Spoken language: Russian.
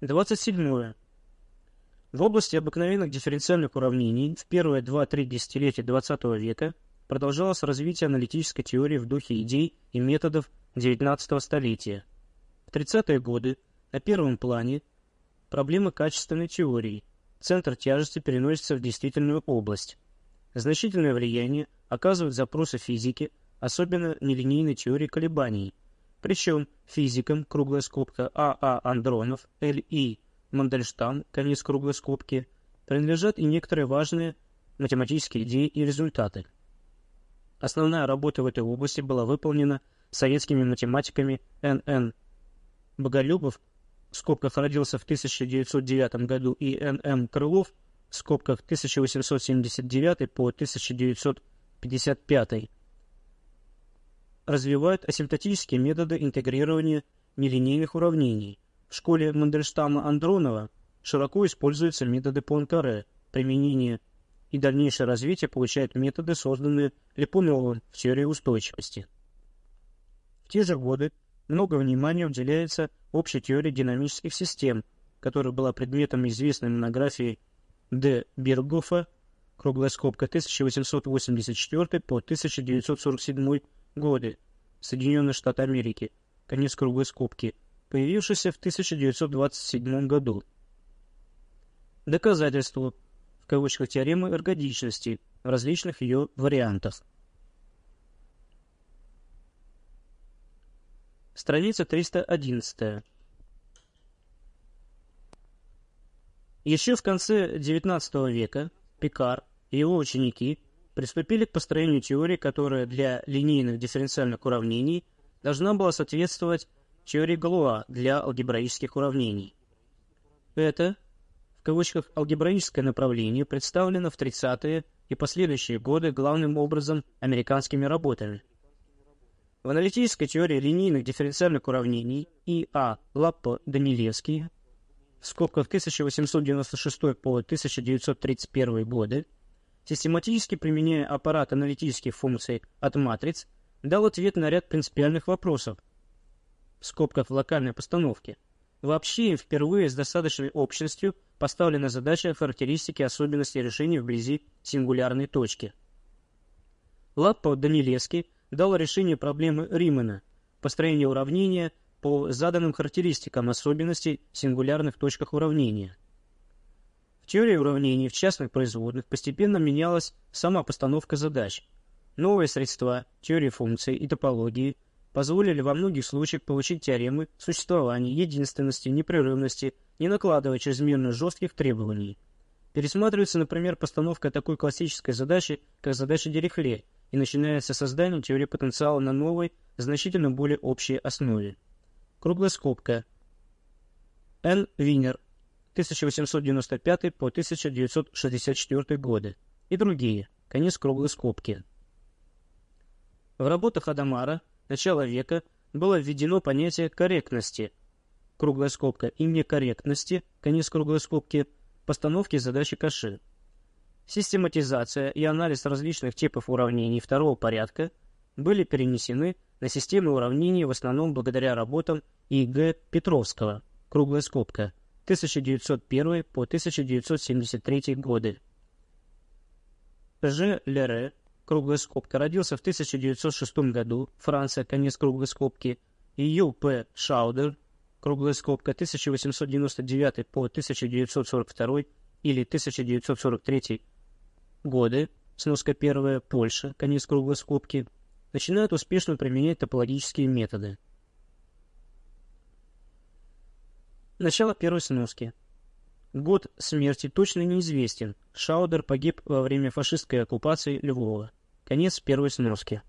27. В области обыкновенных дифференциальных уравнений в первые 2-3 десятилетия XX века продолжалось развитие аналитической теории в духе идей и методов XIX столетия. В 30-е годы на первом плане проблемы качественной теории. Центр тяжести переносится в действительную область. Значительное влияние оказывают запросы физики, особенно нелинейной теории колебаний. Причем физикам, круглая скобка, А.А. Андронов, Л.И. Мандельштам, конец круглой скобки, принадлежат и некоторые важные математические идеи и результаты. Основная работа в этой области была выполнена советскими математиками Н.Н. Боголюбов, в скобках родился в 1909 году, и Н.М. Крылов, в скобках 1879 по 1955, развивают асимптотические методы интегрирования нелинейных уравнений – в школе Мандельштама-Андронова широко используются методы Пуанкаре. Применение и дальнейшее развитие получают методы, созданные Липуновым в теории устойчивости. В те же годы много внимания уделяется общей теории динамических систем, которая была предметом известной монографии Д. Бергофа, круглая скобка 1884 по 1947 годы, Соединенные Штаты Америки, конец круглой скобки, появившийся в 1927 году. Доказательство, в кавычках, теоремы эргодичности в различных ее вариантах. Страница 311. Еще в конце XIX века Пикар и его ученики приступили к построению теории, которая для линейных дифференциальных уравнений должна была соответствовать теории Галуа для алгебраических уравнений. Это, в кавычках, алгебраическое направление представлено в 30-е и последующие годы главным образом американскими работами. В аналитической теории линейных дифференциальных уравнений И.А. Лаппо-Данилевский в скобках 1896 по 1931 годы, систематически применяя аппарат аналитических функций от матриц, дал ответ на ряд принципиальных вопросов – в скобках в локальной постановке, вообще впервые с достаточной общностью поставлена задача характеристики особенностей решения вблизи сингулярной точки. Лаппо Данилевский дал решение проблемы Римана, построение уравнения по заданным характеристикам особенностей сингулярных точках уравнения. В теории уравнений в частных производных постепенно менялась сама постановка задач. Новые средства, теории функций и топологии – позволили во многих случаях получить теоремы существования, единственности, непрерывности, не накладывая чрезмерно жестких требований. Пересматривается, например, постановка такой классической задачи, как задача Дирихле, и начинается создание теории потенциала на новой, значительно более общей основе. Круглая скобка. Н. Винер, 1895 по 1964 годы и другие. Конец круглой скобки. В работах Адамара начала века было введено понятие корректности, круглая скобка, и некорректности, конец круглой скобки, постановки задачи Каши. Систематизация и анализ различных типов уравнений второго порядка были перенесены на системы уравнений в основном благодаря работам И.Г. Петровского, круглая скобка, 1901 по 1973 годы. Ж. Лере круглая скобка, родился в 1906 году, Франция, конец круглой скобки, Ю. П. Шаудер, круглая скобка, 1899 по 1942 или 1943 годы, сноска первая, Польша, конец круглой скобки, начинают успешно применять топологические методы. Начало первой сноски. Год смерти точно неизвестен. Шаудер погиб во время фашистской оккупации Львова. Конец первой сноски.